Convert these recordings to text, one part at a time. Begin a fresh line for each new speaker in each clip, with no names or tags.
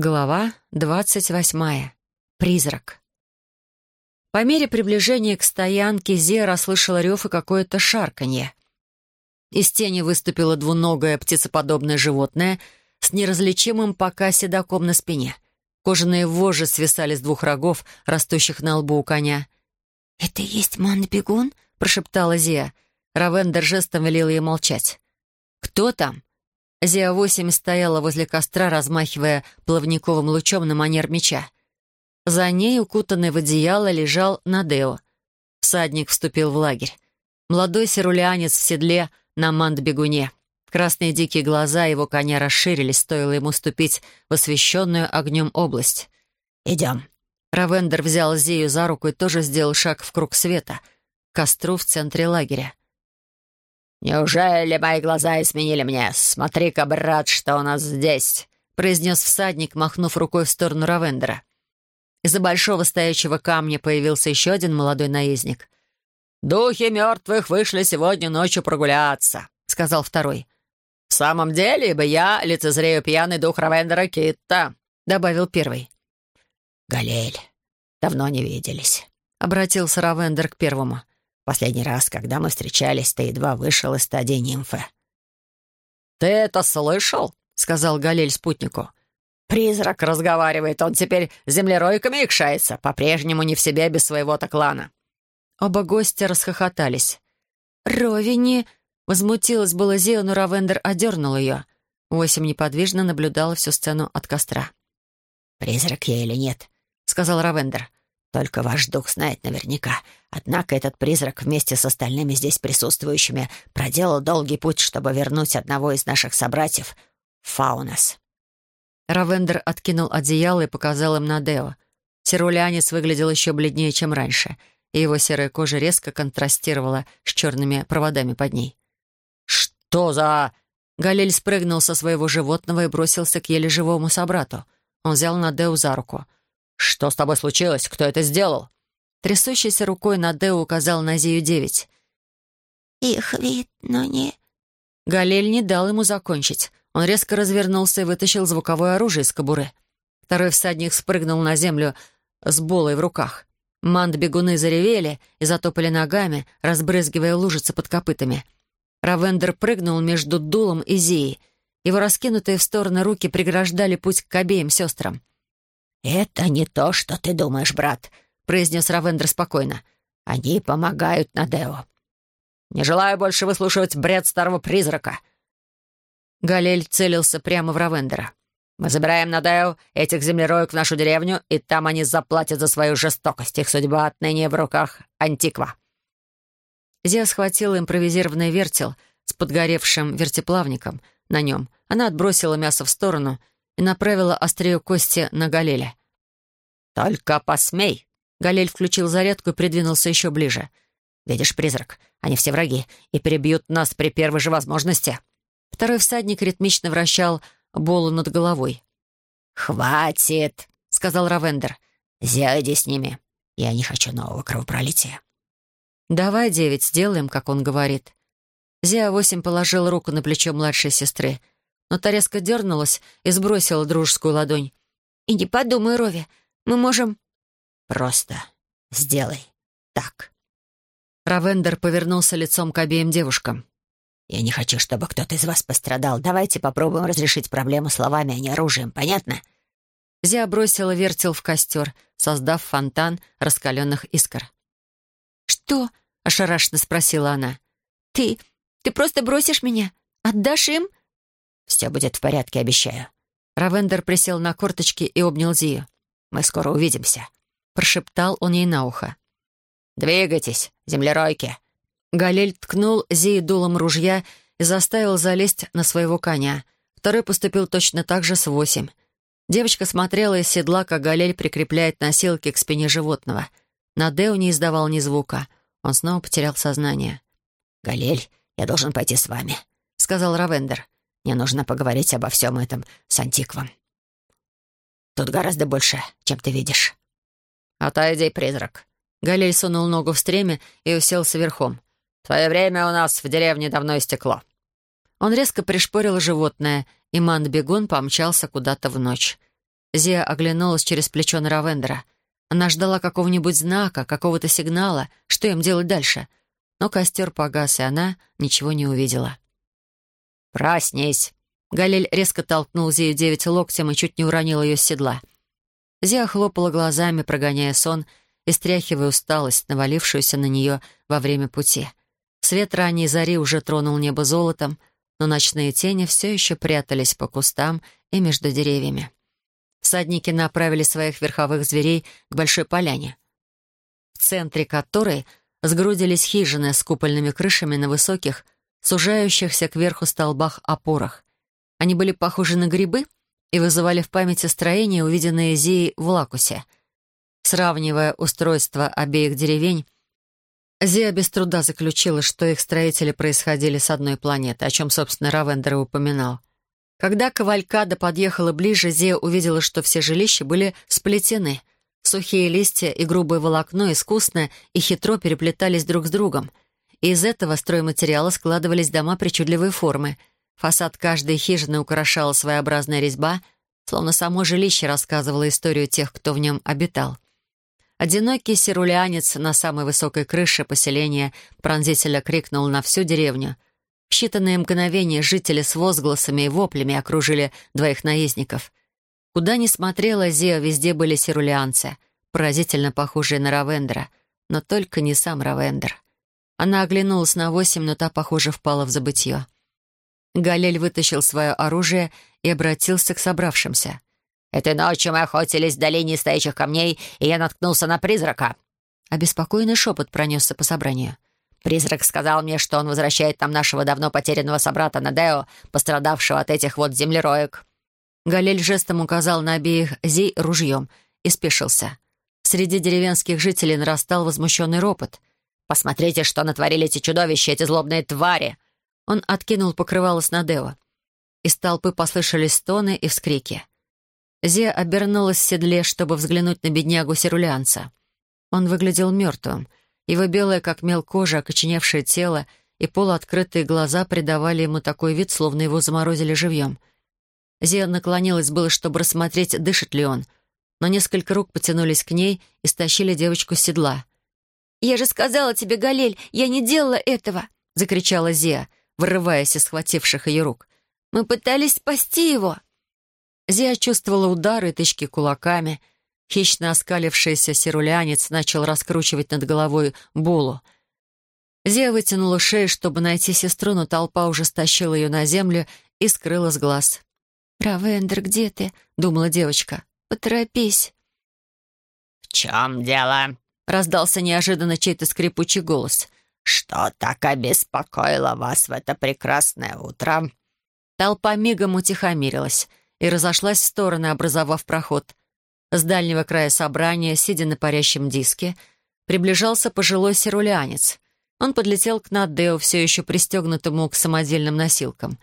Глава двадцать восьмая. Призрак. По мере приближения к стоянке Зия расслышала рев и какое-то шарканье. Из тени выступило двуногое птицеподобное животное с неразличимым пока седаком на спине. Кожаные вожжи свисали с двух рогов, растущих на лбу у коня.
«Это и есть ман-бегун?»
— прошептала Зия. Равендер жестом велел ей молчать. «Кто там?» Зия-8 стояла возле костра, размахивая плавниковым лучом на манер меча. За ней, укутанный в одеяло, лежал Надео. Всадник вступил в лагерь. Молодой сирулианец в седле на манд-бегуне. Красные дикие глаза его коня расширились, стоило ему ступить в освещенную огнем область. «Идем». Равендер взял Зию за руку и тоже сделал шаг в круг света, к костру в центре лагеря.
«Неужели мои глаза изменили мне? Смотри-ка, брат, что у нас здесь!» произнес всадник, махнув рукой в сторону Равендера. Из-за большого стоячего камня появился еще один молодой наездник. «Духи мертвых вышли сегодня ночью прогуляться», — сказал второй. «В самом деле, ибо я лицезрею пьяный дух Равендера Китта», — добавил первый.
«Галель, давно не виделись», —
обратился Равендер к первому.
Последний раз, когда мы встречались, ты едва вышел из стадии нимфы».
«Ты это слышал?» — сказал Галель спутнику. «Призрак разговаривает, он теперь землеройками икшается, по-прежнему не в себе без своего-то клана».
Оба гостя расхохотались. «Ровини!» — возмутилась была Зея, но Равендер одернул ее. Восемь неподвижно наблюдала всю сцену от костра.
«Призрак я или нет?» — сказал Равендер. Только ваш дух знает наверняка. Однако этот призрак вместе с остальными здесь присутствующими проделал долгий путь, чтобы вернуть одного из наших собратьев, Фаунас».
Равендер откинул одеяло и показал им на Део. Сирулянец выглядел еще бледнее, чем раньше, и его серая кожа резко контрастировала с черными проводами под ней.
«Что за...»
Галель спрыгнул со своего животного и бросился к еле живому собрату. Он взял Надеу за руку —
«Что с тобой случилось? Кто это сделал?»
Трясущейся рукой Надео указал на Зию-9.
«Их видно не...»
Галель не дал ему закончить. Он резко развернулся и вытащил звуковое оружие из кобуры. Второй всадник спрыгнул на землю с болой в руках. Манд-бегуны заревели и затопали ногами, разбрызгивая лужицы под копытами. Равендер прыгнул между дулом и Зией. Его раскинутые в стороны руки преграждали путь к обеим сестрам.
«Это не то, что ты думаешь, брат», — произнес Равендер спокойно. «Они помогают Надео».
«Не желаю больше выслушивать бред старого призрака».
Галель целился прямо в Равендера.
«Мы забираем Надео, этих землероек в нашу деревню, и там они заплатят за свою жестокость. Их судьба отныне в руках Антиква».
Зия схватила импровизированный вертел с подгоревшим вертеплавником на нем. Она отбросила мясо в сторону и направила острие кости на Галеля.
«Только посмей!»
Галель включил зарядку и придвинулся еще ближе.
«Видишь, призрак, они все враги и перебьют нас при первой же возможности».
Второй всадник ритмично вращал болу над головой.
«Хватит!» — сказал Равендер. «Зяйди с ними. Я не хочу нового кровопролития».
«Давай, девять, сделаем, как он говорит». Зия-8 положил руку на плечо младшей сестры — но та резко дернулась и сбросила дружескую ладонь.
«И не подумай, Рови, мы можем...»
«Просто сделай так».
Равендер повернулся лицом к обеим девушкам.
«Я не хочу, чтобы кто-то из вас пострадал. Давайте попробуем разрешить проблему словами, а не оружием, понятно?»
Зия бросила вертел в костер, создав фонтан раскаленных искр.
«Что?» — ошарашенно спросила она. «Ты... ты просто бросишь меня? Отдашь им?»
Все будет в порядке, обещаю».
Равендер присел на корточки и обнял Зию.
«Мы скоро увидимся», —
прошептал он ей на ухо.
«Двигайтесь, землеройки!»
Галель ткнул Зии дулом ружья и заставил залезть на своего коня. Второй поступил точно так же с восемь. Девочка смотрела из седла, как Галель прикрепляет носилки к спине животного. Надео не издавал ни звука. Он снова потерял сознание.
«Галель, я должен пойти с вами», — сказал Равендер. Мне нужно поговорить обо всем этом с Антиквом. Тут гораздо больше, чем ты видишь».
«Отойди, призрак».
Галей сунул ногу в стреме и уселся верхом.
«Твое время у нас в деревне давно истекло».
Он резко пришпорил животное, и ман-бегун помчался куда-то в ночь. Зия оглянулась через плечо на Равендера. Она ждала какого-нибудь знака, какого-то сигнала, что им делать дальше. Но костер погас, и она ничего не увидела.
«Проснись!»
Галель резко толкнул Зию девять локтем и чуть не уронил ее с седла. Зия хлопала глазами, прогоняя сон и стряхивая усталость, навалившуюся на нее во время пути. Свет ранней зари уже тронул небо золотом, но ночные тени все еще прятались по кустам и между деревьями. Всадники направили своих верховых зверей к большой поляне, в центре которой сгрудились хижины с купольными крышами на высоких, сужающихся кверху столбах-опорах. Они были похожи на грибы и вызывали в памяти строения, увиденные Зией в Лакусе. Сравнивая устройство обеих деревень, Зия без труда заключила, что их строители происходили с одной планеты, о чем, собственно, Равендер и упоминал. Когда кавалькада подъехала ближе, Зия увидела, что все жилища были сплетены. Сухие листья и грубое волокно искусно и хитро переплетались друг с другом. Из этого стройматериала складывались дома причудливой формы. Фасад каждой хижины украшала своеобразная резьба, словно само жилище рассказывало историю тех, кто в нем обитал. Одинокий сирулянец на самой высокой крыше поселения пронзителя крикнул на всю деревню. В считанные мгновения жители с возгласами и воплями окружили двоих наездников. Куда ни смотрела Зия, везде были сирулианцы, поразительно похожие на Равендера, но только не сам Равендер. Она оглянулась на восемь, но та, похоже, впала в забытье. Галель вытащил свое оружие и обратился к собравшимся.
Этой ночью мы охотились в долине стоячих камней, и я наткнулся на призрака».
Обеспокоенный шепот пронесся по собранию.
«Призрак сказал мне, что он возвращает нам нашего давно потерянного собрата Надео, пострадавшего от этих вот землероек».
Галель жестом указал на обеих Зей ружьем и спешился. Среди деревенских жителей нарастал возмущенный ропот.
«Посмотрите, что натворили эти чудовища, эти злобные твари!»
Он откинул покрывало с Надео. Из толпы послышались стоны и вскрики. Зия обернулась в седле, чтобы взглянуть на беднягу сирулянца. Он выглядел мертвым. Его белое, как мел кожа, окоченевшее тело и полуоткрытые глаза придавали ему такой вид, словно его заморозили живьем. Зия наклонилась было, чтобы рассмотреть, дышит ли он, но несколько рук потянулись к ней и стащили девочку с седла.
«Я же сказала тебе, Галель, я не делала этого!» — закричала Зия, вырываясь из схвативших ее рук. «Мы пытались спасти его!»
Зия чувствовала удары и тычки кулаками. Хищно оскалившийся сирулянец начал раскручивать над головой булу. Зия вытянула шею, чтобы найти сестру, но толпа уже стащила ее на землю и скрыла с глаз.
«Равендер, где ты?» — думала девочка. «Поторопись».
«В чем дело?»
— раздался неожиданно чей-то скрипучий голос.
«Что так обеспокоило вас в это прекрасное утро?»
Толпа мигом утихомирилась и разошлась в стороны, образовав проход. С дальнего края собрания, сидя на парящем диске, приближался пожилой сирулянец. Он подлетел к Надео, все еще пристегнутому к самодельным носилкам.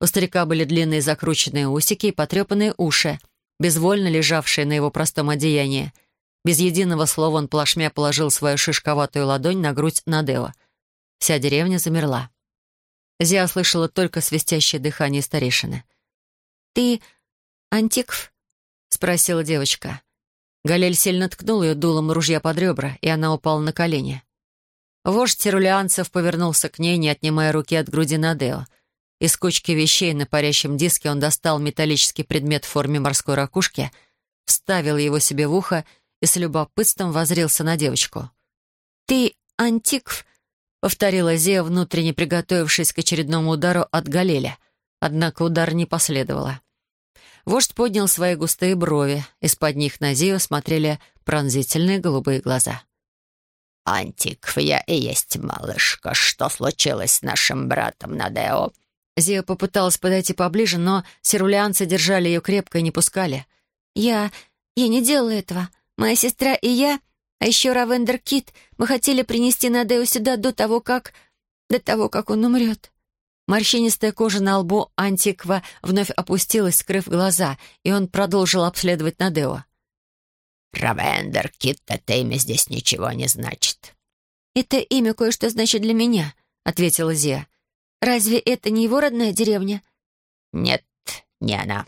У старика были длинные закрученные усики и потрепанные уши, безвольно лежавшие на его простом одеянии. Без единого слова он плашмя положил свою шишковатую ладонь на грудь Надео. Вся деревня замерла. Зия слышала только свистящее дыхание старейшины.
«Ты «Антикв?» — спросила девочка.
Галель сильно ткнул ее дулом ружья под ребра, и она упала на колени. Вождь тирулианцев повернулся к ней, не отнимая руки от груди Надео. Из кучки вещей на парящем диске он достал металлический предмет в форме морской ракушки, вставил его себе в ухо и с любопытством возрился на девочку.
«Ты антикв?» — повторила Зея, внутренне приготовившись к очередному удару от Галеля.
Однако удар не последовало. Вождь поднял свои густые брови. Из-под них на Зию смотрели пронзительные голубые глаза.
«Антикв, я и есть малышка. Что случилось с нашим братом Надео?»
Зия попыталась подойти поближе, но сирулианцы держали ее крепко и не пускали.
«Я... я не делала этого. Моя сестра и я, а еще Равендер Кит, мы хотели принести Надео сюда до того, как... до того, как он умрет».
Морщинистая кожа на лбу Антиква вновь опустилась, скрыв глаза, и он продолжил обследовать Надео.
«Равендер, Кит, это имя здесь ничего не значит».
«Это имя кое-что значит для меня», — ответила Зия. «Разве это не его родная деревня?»
«Нет, не она».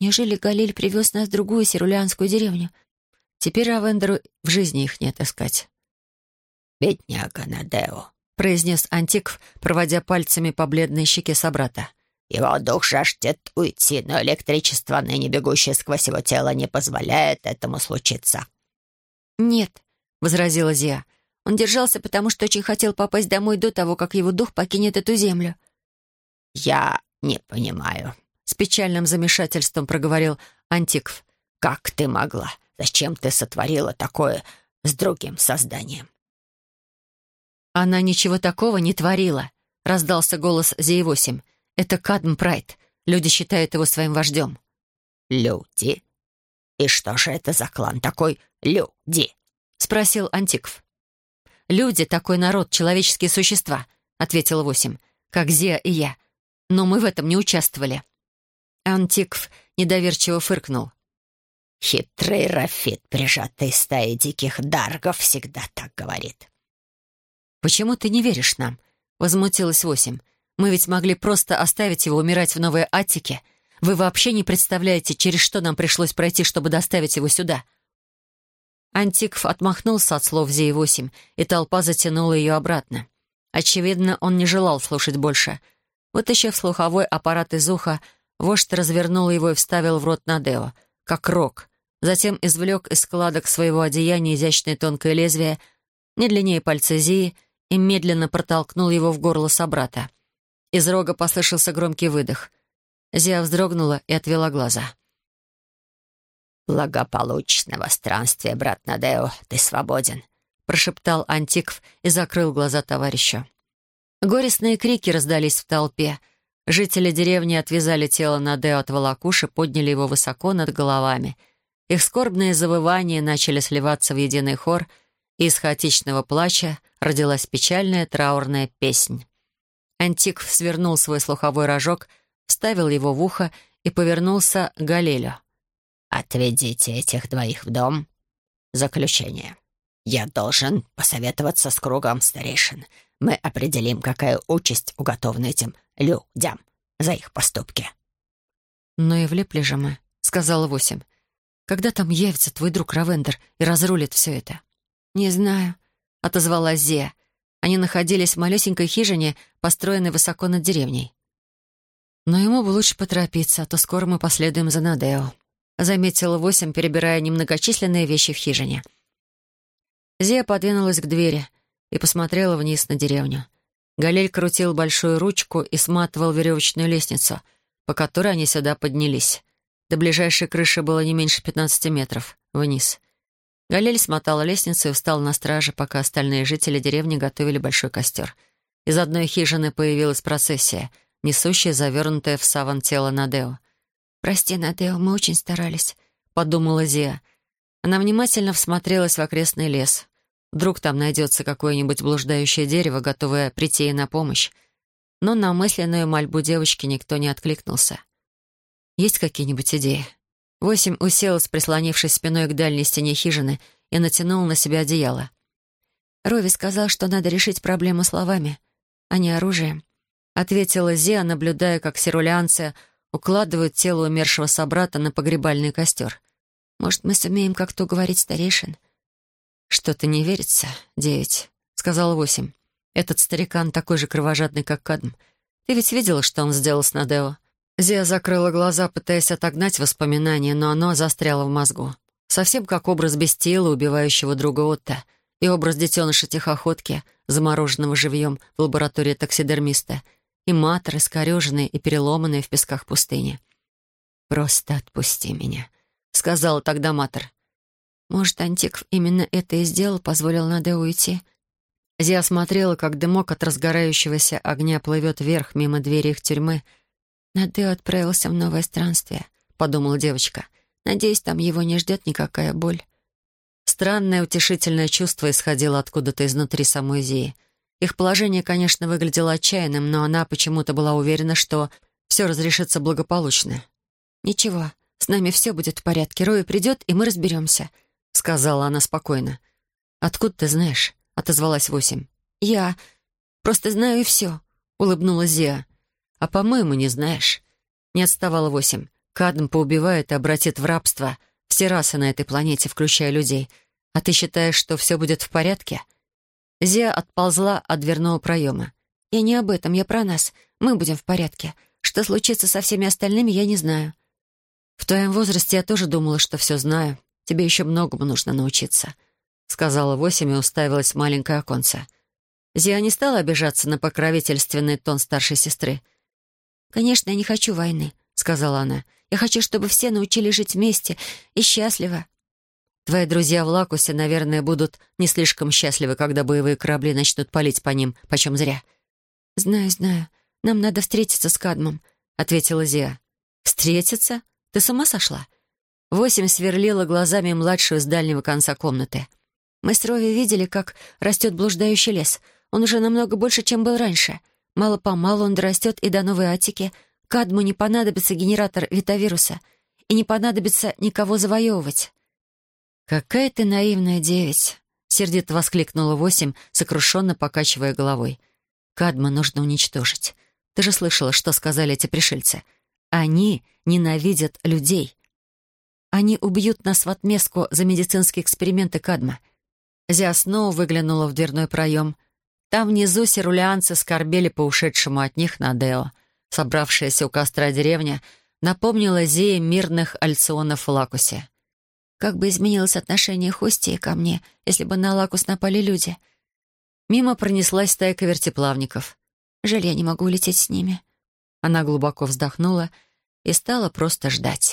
Неужели Галиль привез нас в другую сирулянскую деревню?
Теперь Равендеру в жизни их нет искать.
«Бедняга Надео», —
произнес Антикв, проводя пальцами по бледной щеке собрата.
«Его дух жаждет уйти, но электричество, ныне бегущее сквозь его тело, не позволяет этому случиться».
«Нет», —
возразила Зия.
«Он держался, потому что очень хотел попасть домой до того, как его дух покинет эту землю».
«Я не понимаю»,
с печальным замешательством проговорил Антикв.
«Как ты могла? Зачем ты сотворила такое с другим созданием?»
«Она ничего такого не творила», — раздался голос Зеи-8. «Это Кадм Прайд. Люди считают его своим вождем».
«Люди? И что же это за клан такой «люди»?»
— спросил Антикв. «Люди — такой народ, человеческие существа», — ответил Восемь, «как Зея и я. Но мы в этом не участвовали». Антикв недоверчиво фыркнул.
«Хитрый Рафит, прижатый стаей диких даргов, всегда так говорит».
«Почему ты не веришь нам?» — возмутилась Восемь. «Мы ведь могли просто оставить его умирать в Новой Аттике. Вы вообще не представляете, через что нам пришлось пройти, чтобы доставить его сюда». Антикв отмахнулся от слов Зеи-8, и толпа затянула ее обратно. Очевидно, он не желал слушать больше. Вытащив слуховой аппарат из уха, Вождь развернул его и вставил в рот Надео, как рог. Затем извлек из складок своего одеяния изящное тонкое лезвие, не длиннее пальца Зии, и медленно протолкнул его в горло собрата. Из рога послышался громкий выдох. Зия вздрогнула и отвела глаза.
«Благополучного странствия, брат Надео, ты свободен», — прошептал Антикв и закрыл глаза товарищу.
Горестные крики раздались в толпе — Жители деревни отвязали тело Надео от волокуши, подняли его высоко над головами. Их скорбные завывания начали сливаться в единый хор, и из хаотичного плача родилась печальная траурная песнь. Антик свернул свой слуховой рожок, вставил его в ухо и повернулся к Галелю.
«Отведите этих двоих в дом. Заключение. Я должен посоветоваться с кругом старейшин. Мы определим, какая участь уготована этим людям за их поступки».
«Но и влепли же мы», — сказала Восемь. «Когда там явится твой друг Равендер и разрулит все это?»
«Не знаю», —
отозвалась Зия. Они находились в малюсенькой хижине, построенной высоко над деревней. «Но ему бы лучше поторопиться, а то скоро мы последуем за Надео», — заметила Восемь, перебирая немногочисленные вещи в хижине. Зия подвинулась к двери и посмотрела вниз на деревню. Галель крутил большую ручку и сматывал веревочную лестницу, по которой они сюда поднялись. До ближайшей крыши было не меньше 15 метров вниз. Галель смотал лестницу и встал на страже, пока остальные жители деревни готовили большой костер. Из одной хижины появилась процессия, несущая завернутое в саван тело Надео.
«Прости, Надео, мы очень старались», —
подумала Зия. Она внимательно всмотрелась в окрестный лес. Вдруг там найдется какое-нибудь блуждающее дерево, готовое прийти ей на помощь. Но на мысленную мольбу девочки никто не откликнулся. Есть какие-нибудь идеи? Восемь уселась, прислонившись спиной к дальней стене хижины, и натянула на себя одеяло.
«Рови сказал, что надо решить проблему словами, а не оружием», — ответила Зия, наблюдая, как сирулянцы укладывают тело умершего собрата на погребальный костер. «Может, мы сумеем как-то уговорить старейшин?»
«Что-то не верится, девять», — сказал восемь. «Этот старикан такой же кровожадный, как Кадм. Ты ведь видела, что он сделал с Надео?» Зия закрыла глаза, пытаясь отогнать воспоминания, но оно застряло в мозгу. Совсем как образ без тела, убивающего друга Отто, и образ детеныша тихоходки, замороженного живьем в лаборатории таксидермиста, и матер, искореженные и переломанные в песках пустыни. «Просто отпусти меня», — сказала тогда матер.
Может, Антикв именно это и сделал, позволил Наде уйти?
Зия смотрела, как дымок от разгорающегося огня плывет вверх мимо двери их тюрьмы.
«Надео отправился в новое странствие», — подумала девочка. «Надеюсь, там его не ждет никакая боль».
Странное утешительное чувство исходило откуда-то изнутри самой Зии. Их положение, конечно, выглядело отчаянным, но она почему-то была уверена, что все разрешится благополучно.
«Ничего, с нами все будет в порядке. Рой придет, и мы разберемся», —
сказала она спокойно. «Откуда ты знаешь?» — отозвалась Восемь.
«Я просто знаю и все», — улыбнулась Зия.
«А по-моему, не знаешь». Не отставала Восемь. Кадм поубивает и обратит в рабство все расы на этой планете, включая людей. А ты считаешь, что все будет в порядке?» Зия отползла от дверного проема.
«Я не об этом, я про нас. Мы будем в порядке. Что случится со всеми остальными, я не знаю».
«В твоем возрасте я тоже думала, что все знаю. Тебе еще многому нужно научиться», — сказала восемь и уставилась в маленькое оконце. Зия не стала обижаться на покровительственный тон старшей сестры.
«Конечно, я не хочу войны», — сказала она. «Я хочу, чтобы все научились жить вместе и счастливо».
«Твои друзья в Лакусе, наверное, будут не слишком счастливы, когда боевые корабли начнут палить по ним, почем зря».
«Знаю, знаю. Нам надо встретиться с Кадмом», — ответила Зия.
«Встретиться? Ты сама сошла?» Восемь сверлила глазами младшую с дальнего конца комнаты.
«Мы с Рови видели, как растет блуждающий лес. Он уже намного больше, чем был раньше. Мало-помалу он дорастет и до Новой Атики. Кадму не понадобится генератор витавируса. И не понадобится никого завоевывать».
«Какая ты наивная девять!» — сердито воскликнула Восемь, сокрушенно покачивая головой. «Кадма нужно уничтожить. Ты же слышала, что сказали эти пришельцы. Они ненавидят людей. Они убьют нас в отместку за медицинские эксперименты Кадма». Зя снова выглянула в дверной проем. Там внизу сирулианцы скорбели по ушедшему от них Надео. Собравшаяся у костра деревня напомнила Зее мирных альционов в Лакусе.
Как бы изменилось отношение Хостии ко мне, если бы на Лакус напали люди?
Мимо пронеслась стайка вертеплавников.
Жаль, я не могу улететь с ними.
Она глубоко вздохнула и стала просто ждать.